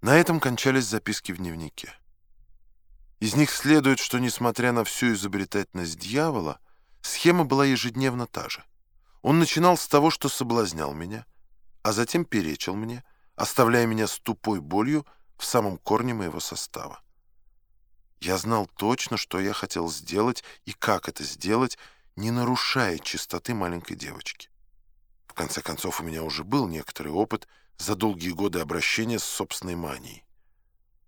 На этом кончались записки в дневнике. Из них следует, что, несмотря на всю изобретательность дьявола, схема была ежедневно та же. Он начинал с того, что соблазнял меня, а затем перечил мне, оставляя меня с тупой болью в самом корне моего состава. Я знал точно, что я хотел сделать и как это сделать, не нарушая чистоты маленькой девочки. Конце концов, у меня уже был некоторый опыт за долгие годы обращения с собственной манией.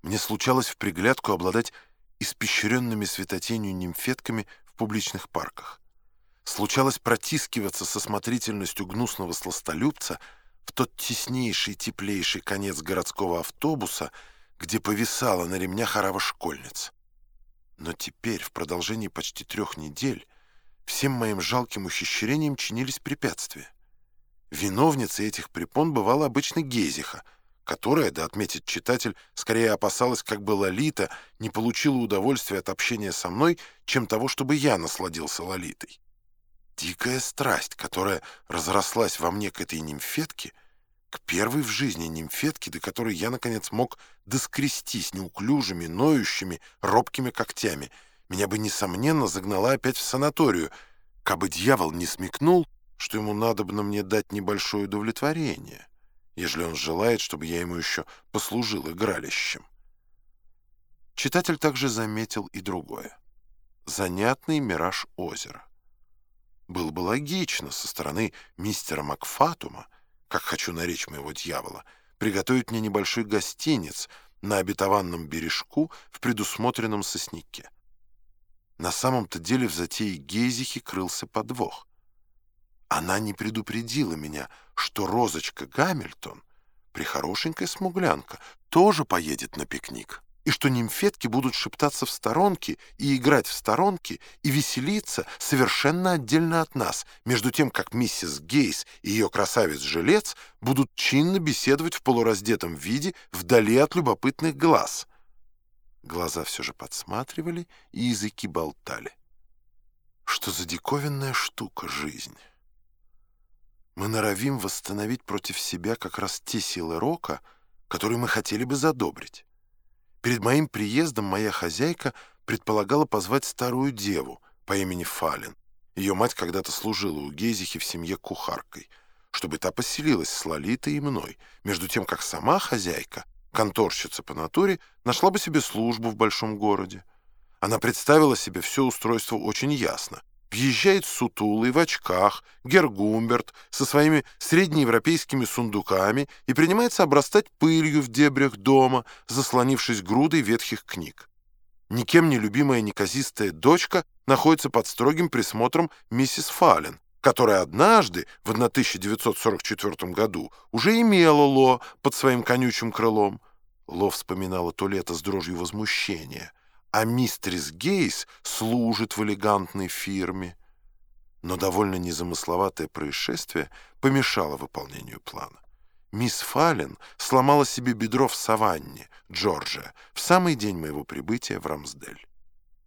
Мне случалось в приглядку обладать испещренными светотенью нимфетками в публичных парках. Случалось протискиваться со смотрительностью гнусного сластолюбца в тот теснейший, теплейший конец городского автобуса, где повисала на ремнях орава школьниц. Но теперь, в продолжении почти трех недель, всем моим жалким ухищрениям чинились препятствия. Виновницей этих препон бывала обычно Гезиха, которая, да отметит читатель, скорее опасалась, как бы Лолита не получила удовольствия от общения со мной, чем того, чтобы я насладился Лолитой. Дикая страсть, которая разрослась во мне к этой нимфетке, к первой в жизни нимфетке, до которой я, наконец, мог доскрестись неуклюжими, ноющими, робкими когтями, меня бы, несомненно, загнала опять в санаторию, кабы дьявол не смекнул, что ему надо бы на мне дать небольшое удовлетворение, ежели он желает, чтобы я ему еще послужил игралищем. Читатель также заметил и другое. Занятный мираж озера. Было бы логично со стороны мистера Макфатума, как хочу наречь моего дьявола, приготовить мне небольшой гостиниц на обетованном бережку в предусмотренном сосняке. На самом-то деле в затее Гейзихи крылся подвох. Она не предупредила меня, что Розочка Гамильтон, прихорошенькая смуглянка, тоже поедет на пикник, и что нимфетки будут шептаться в сторонке и играть в сторонке и веселиться совершенно отдельно от нас, между тем, как миссис Гейс и ее красавец-жилец будут чинно беседовать в полураздетом виде вдали от любопытных глаз. Глаза все же подсматривали, и языки болтали. Что за диковинная штука жизнь? Мы норовим восстановить против себя как раз те силы рока, которые мы хотели бы задобрить. Перед моим приездом моя хозяйка предполагала позвать старую деву по имени Фален. Ее мать когда-то служила у Гезихи в семье кухаркой, чтобы та поселилась с Лолитой и мной, между тем, как сама хозяйка, конторщица по натуре, нашла бы себе службу в большом городе. Она представила себе все устройство очень ясно — Въезжает сутулый в очках Гергумберт со своими среднеевропейскими сундуками и принимается обрастать пылью в дебрях дома, заслонившись грудой ветхих книг. Никем не любимая неказистая дочка находится под строгим присмотром миссис Фален, которая однажды, в 1944 году, уже имела Ло под своим конючим крылом. Ло вспоминала то лето с дрожью возмущения — а мистерис Гейс служит в элегантной фирме. Но довольно незамысловатое происшествие помешало выполнению плана. Мисс Фален сломала себе бедро в саванне, Джорджия, в самый день моего прибытия в Рамсдель.